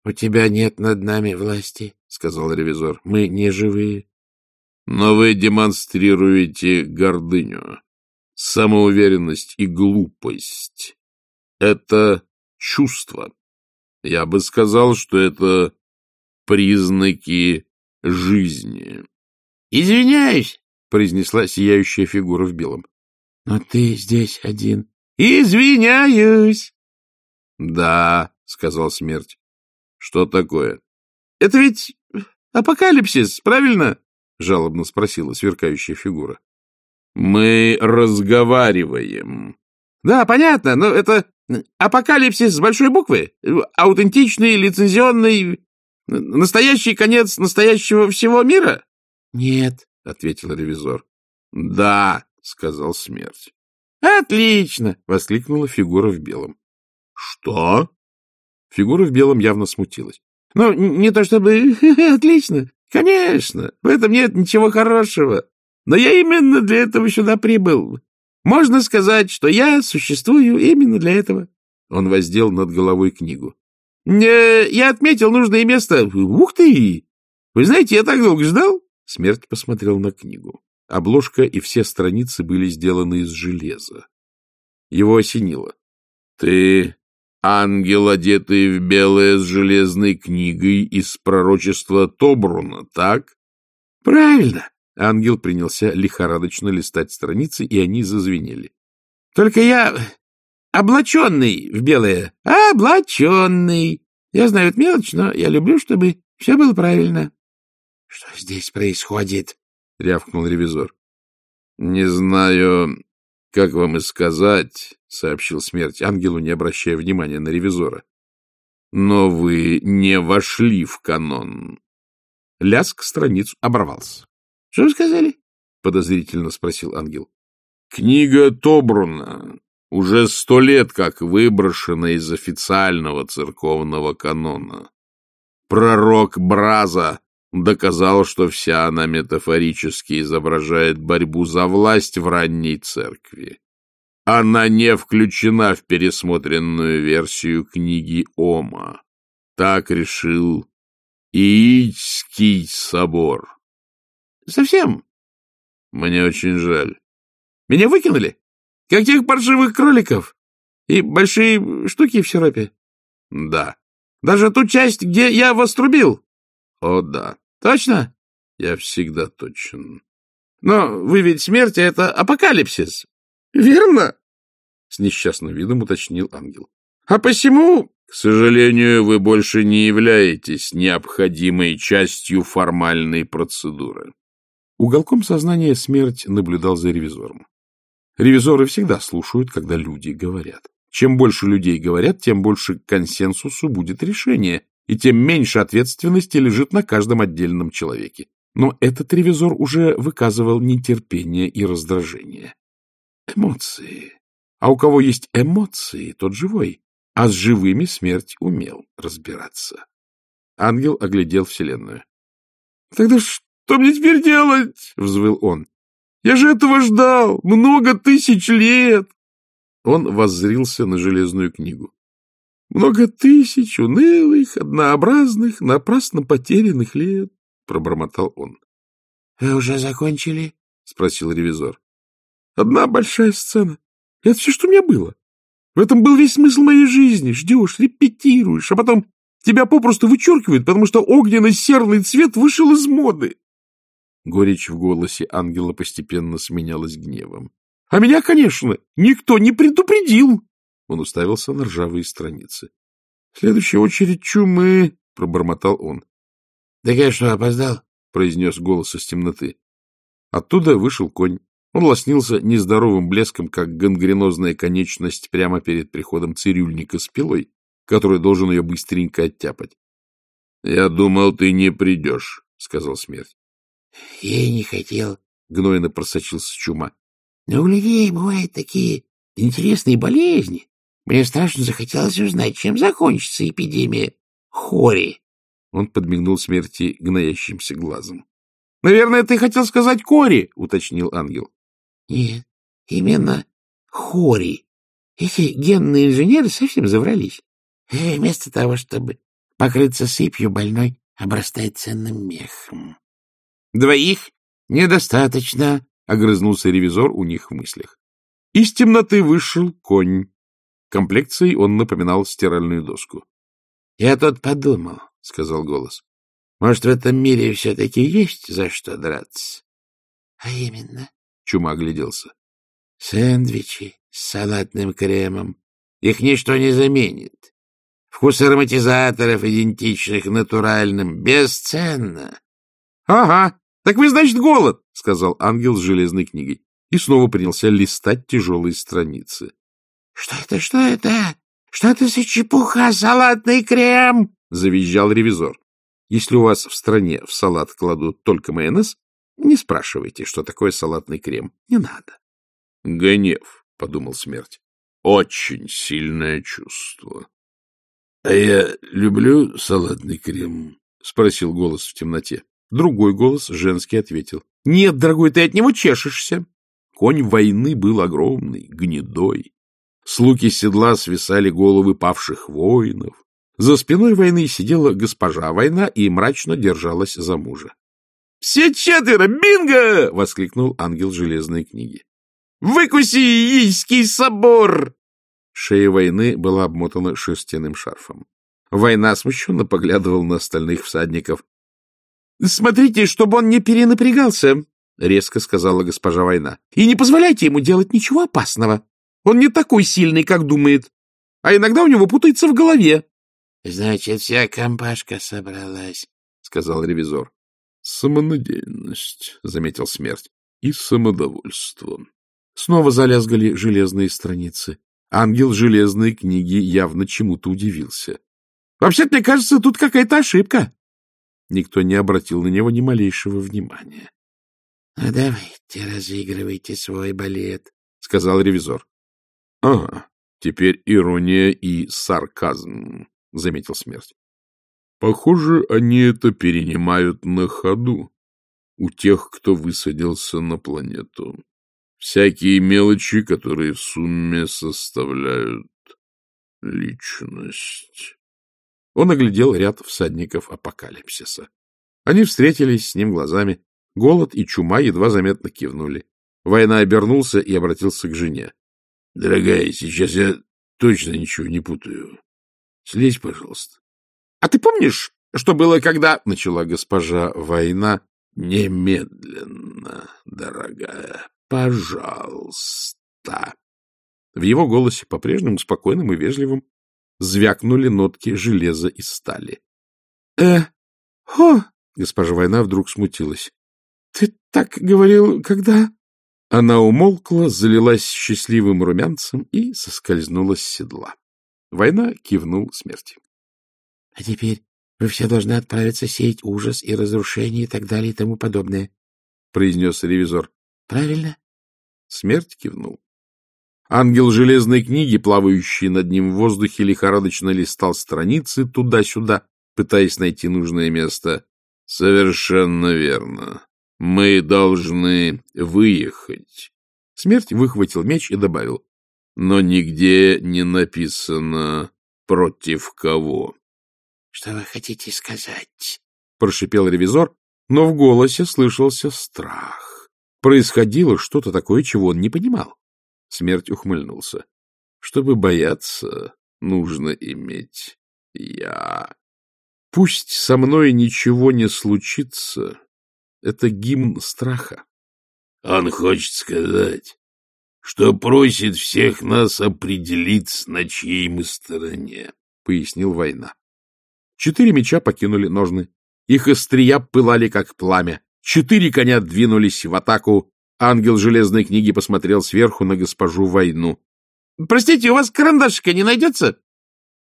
— У тебя нет над нами власти, — сказал ревизор. — Мы не живые. — Но вы демонстрируете гордыню, самоуверенность и глупость. Это чувство. Я бы сказал, что это признаки жизни. — Извиняюсь, — произнесла сияющая фигура в белом. — Но ты здесь один. — Извиняюсь. — Да, — сказал смерть. — Что такое? — Это ведь апокалипсис, правильно? — жалобно спросила сверкающая фигура. — Мы разговариваем. — Да, понятно, но это апокалипсис с большой буквы. Аутентичный, лицензионный, настоящий конец настоящего всего мира? — Нет, — ответил ревизор. — Да, — сказал смерть. — Отлично! — воскликнула фигура в белом. — Что? Фигура в белом явно смутилась. — Ну, не то чтобы... Отлично! Конечно! В этом нет ничего хорошего. Но я именно для этого сюда прибыл. Можно сказать, что я существую именно для этого. Он воздел над головой книгу. «Э, — Я отметил нужное место. Ух ты! Вы знаете, я так долго ждал. Смерть посмотрел на книгу. Обложка и все страницы были сделаны из железа. Его осенило. — Ты ангел, одетый в белое с железной книгой из пророчества Тобруна, так? — Правильно. Ангел принялся лихорадочно листать страницы, и они зазвенели. — Только я облаченный в белое. Облаченный. Я знаю, это мелочь, но я люблю, чтобы все было правильно. — Что здесь происходит? — рявкнул ревизор. — Не знаю, как вам и сказать, — сообщил смерть ангелу, не обращая внимания на ревизора. — Но вы не вошли в канон. Ляск страницу оборвался. — Что вы сказали? — подозрительно спросил ангел. — Книга Тобруна уже сто лет как выброшена из официального церковного канона. Пророк Браза доказал, что вся она метафорически изображает борьбу за власть в ранней церкви. Она не включена в пересмотренную версию книги Ома. Так решил Иитский собор. Совсем? Мне очень жаль. Меня выкинули? Как тех паршивых кроликов? И большие штуки в сиропе? Да. Даже ту часть, где я вас трубил? О, да. Точно? Я всегда точен. Но вы ведь смерть — это апокалипсис. Верно? С несчастным видом уточнил ангел. А посему... К сожалению, вы больше не являетесь необходимой частью формальной процедуры. Уголком сознания смерть наблюдал за ревизором. Ревизоры всегда слушают, когда люди говорят. Чем больше людей говорят, тем больше к консенсусу будет решение, и тем меньше ответственности лежит на каждом отдельном человеке. Но этот ревизор уже выказывал нетерпение и раздражение. Эмоции. А у кого есть эмоции, тот живой. А с живыми смерть умел разбираться. Ангел оглядел Вселенную. — Тогда что мне теперь делать? — взвыл он. — Я же этого ждал много тысяч лет. Он воззрился на железную книгу. Много тысяч унылых, однообразных, напрасно потерянных лет, — пробормотал он. — Вы уже закончили? — спросил ревизор. — Одна большая сцена. Это все, что у меня было. В этом был весь смысл моей жизни. Ждешь, репетируешь, а потом тебя попросту вычеркивают, потому что огненно-серный цвет вышел из моды. Горечь в голосе ангела постепенно сменялась гневом. — А меня, конечно, никто не предупредил. Он уставился на ржавые страницы. — Следующая очередь чумы, — пробормотал он. — Да я что, опоздал? — произнес голос из темноты. Оттуда вышел конь. Он лоснился нездоровым блеском, как гангренозная конечность прямо перед приходом цирюльника с пилой, который должен ее быстренько оттяпать. — Я думал, ты не придешь, — сказал смерть. — Я и не хотел, — гнойно просочился чума. — Но у людей бывают такие интересные болезни. Мне страшно захотелось узнать, чем закончится эпидемия хори. Он подмигнул смерти гноящимся глазом. — Наверное, ты хотел сказать кори, — уточнил ангел. — Нет, именно хори. Эти генные инженеры совсем заврались. И вместо того, чтобы покрыться сыпью, больной обрастает ценным мехом. — Двоих недостаточно, — огрызнулся ревизор у них в мыслях. Из темноты вышел конь. Комплекцией он напоминал стиральную доску. — Я тут подумал, — сказал голос. — Может, в этом мире все-таки есть за что драться? — А именно? — Чума огляделся. — Сэндвичи с салатным кремом. Их ничто не заменит. Вкус ароматизаторов, идентичных натуральным, бесценно. — Ага, так вы, значит, голод, — сказал ангел с железной книгой. И снова принялся листать тяжелые страницы. — Что это, что это? Что это за чепуха, салатный крем? — завизжал ревизор. Если у вас в стране в салат кладут только майонез, не спрашивайте, что такое салатный крем. Не надо. — Гнев, — подумал смерть. — Очень сильное чувство. — А я люблю салатный крем, — спросил голос в темноте. Другой голос, женский, ответил. — Нет, дорогой, ты от него чешешься. Конь войны был огромный, гнедой. С луки седла свисали головы павших воинов. За спиной войны сидела госпожа война и мрачно держалась за мужа. — Все четверо! Бинго! — воскликнул ангел железной книги. — Выкуси, Ийский собор! Шея войны была обмотана шерстяным шарфом. Война смущенно поглядывал на остальных всадников. — Смотрите, чтобы он не перенапрягался, — резко сказала госпожа Война. — И не позволяйте ему делать ничего опасного. Он не такой сильный, как думает. А иногда у него путается в голове. — Значит, вся компашка собралась, — сказал ревизор. — Самонадеянность, — заметил смерть, — и самодовольство. Снова залязгали железные страницы. Ангел железной книги явно чему-то удивился. — Вообще-то, мне кажется, тут какая-то ошибка. Никто не обратил на него ни малейшего внимания. — Ну, давайте, разыгрывайте свой балет, — сказал ревизор. — Ага, теперь ирония и сарказм, — заметил смерть. — Похоже, они это перенимают на ходу у тех, кто высадился на планету всякие мелочи, которые в сумме составляют личность. Он оглядел ряд всадников апокалипсиса. Они встретились с ним глазами. Голод и чума едва заметно кивнули. Война обернулся и обратился к жене. — Дорогая, сейчас я точно ничего не путаю. Слезь, пожалуйста. — А ты помнишь, что было, когда... — начала госпожа Война. — Немедленно, дорогая, Пожалуйста. В его голосе, по-прежнему спокойным и вежливым, звякнули нотки железа и стали. — Э, хо! — госпожа Война вдруг смутилась. — Ты так говорил, когда... Она умолкла, залилась счастливым румянцем и соскользнула с седла. Война кивнул смерти. — А теперь вы все должны отправиться сеять ужас и разрушение и так далее и тому подобное, — произнес ревизор. — Правильно? Смерть кивнул. Ангел железной книги, плавающий над ним в воздухе, лихорадочно листал страницы туда-сюда, пытаясь найти нужное место. — Совершенно верно. Мы должны выехать. Смерть выхватил меч и добавил. — Но нигде не написано «против кого». — Что вы хотите сказать? — прошипел ревизор, но в голосе слышался страх. Происходило что-то такое, чего он не понимал. Смерть ухмыльнулся. Чтобы бояться, нужно иметь я. Пусть со мной ничего не случится. Это гимн страха. Он хочет сказать, что просит всех нас определиться, на чьей мы стороне, — пояснил война. Четыре меча покинули ножны. Их острия пылали, как пламя. Четыре коня двинулись в атаку. Ангел железной книги посмотрел сверху на госпожу Войну. — Простите, у вас карандашика не найдется?